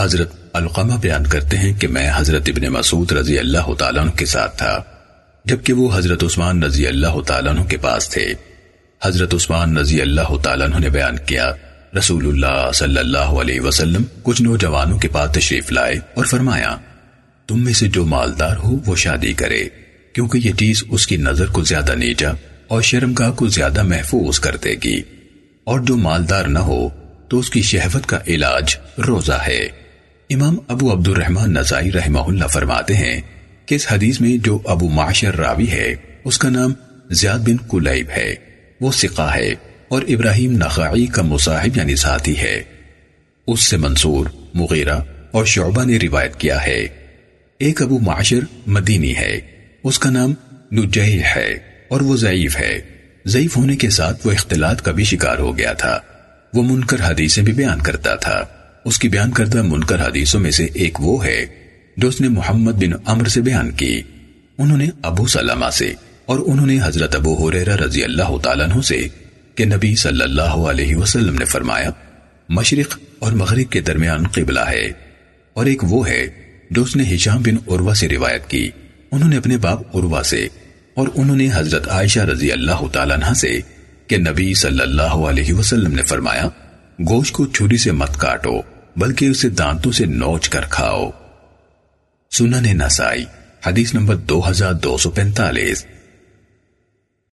حضرت القمہ بیان کرتے ہیں کہ میں حضرت ابن مسعود رضی اللہ تعالیٰ عنہ کے ساتھ تھا، جبکہ وہ حضرت عثمان رضی اللہ تعالیٰ عنہ کے پاس تھے۔ حضرت عثمان رضی اللہ تعالیٰ عنہ نے بیان کیا، رسول اللہ صلی اللہ علیہ وسلم کچھ نوجوانوں کے پاس تشریف لائے اور فرمایا، تم میں سے جو مالدار ہو وہ شادی کرے، کیونکہ یہ چیز اس کی نظر کو زیادہ نیچا اور شرمگاہ کو زیادہ محفوظ کر دے گی۔ اور جو مالدار نہ ہو، تو اس کی شہوت کا علاج روزہ ہے۔ امام ابو عبد الرحمن نزائی رحمہ اللہ فرماتے ہیں کہ اس حدیث میں جو ابو معاشر راوی ہے، اس کا نام زیاد بن کلیب ہے۔ وہ سقہ ہے اور ابراہیم نخائی کا مصاحب یعنی ساتھی ہے۔ اس سے منصور، مغیرہ اور شعبہ نے روایت کیا ہے۔ ایک ابو معاشر مدینی ہے۔ اس کا نام نجیح ہے اور وہ ضعیف ہے۔ ضعیف ہونے کے ساتھ وہ اختلاط کا بھی شکار ہو گیا تھا۔ وہ منکر حدیثیں بھی بیان کرتا تھا۔ اس کی بیان کردہ منکر حدیثوں میں سے ایک وہ ہے جو اس نے محمد بن عمر سے بیان کی۔ انہوں نے ابو سلمہ سے اور انہوں نے حضرت ابو حریرہ رضی اللہ تعالیٰ عنہ سے کہ نبی صلی اللہ علیہ وسلم نے فرمایا، مشرق اور مغرب کے درمیان قبلہ ہے۔ اور ایک وہ ہے جو اس نے ہشام بن عروہ سے روایت کی۔ انہوں نے اپنے باپ عروہ سے اور انہوں نے حضرت عائشہ رضی اللہ تعالیٰ عنہ سے کہ نبی صلی اللہ علیہ وسلم نے فرمایا گوشت کو چھری سے مت کاٹو، بلکہ اسے دانتوں سے نوچ کر کھاؤ۔ سنن نسائی، حدیث نمبر دو ہزار دو سو پینتالیس۔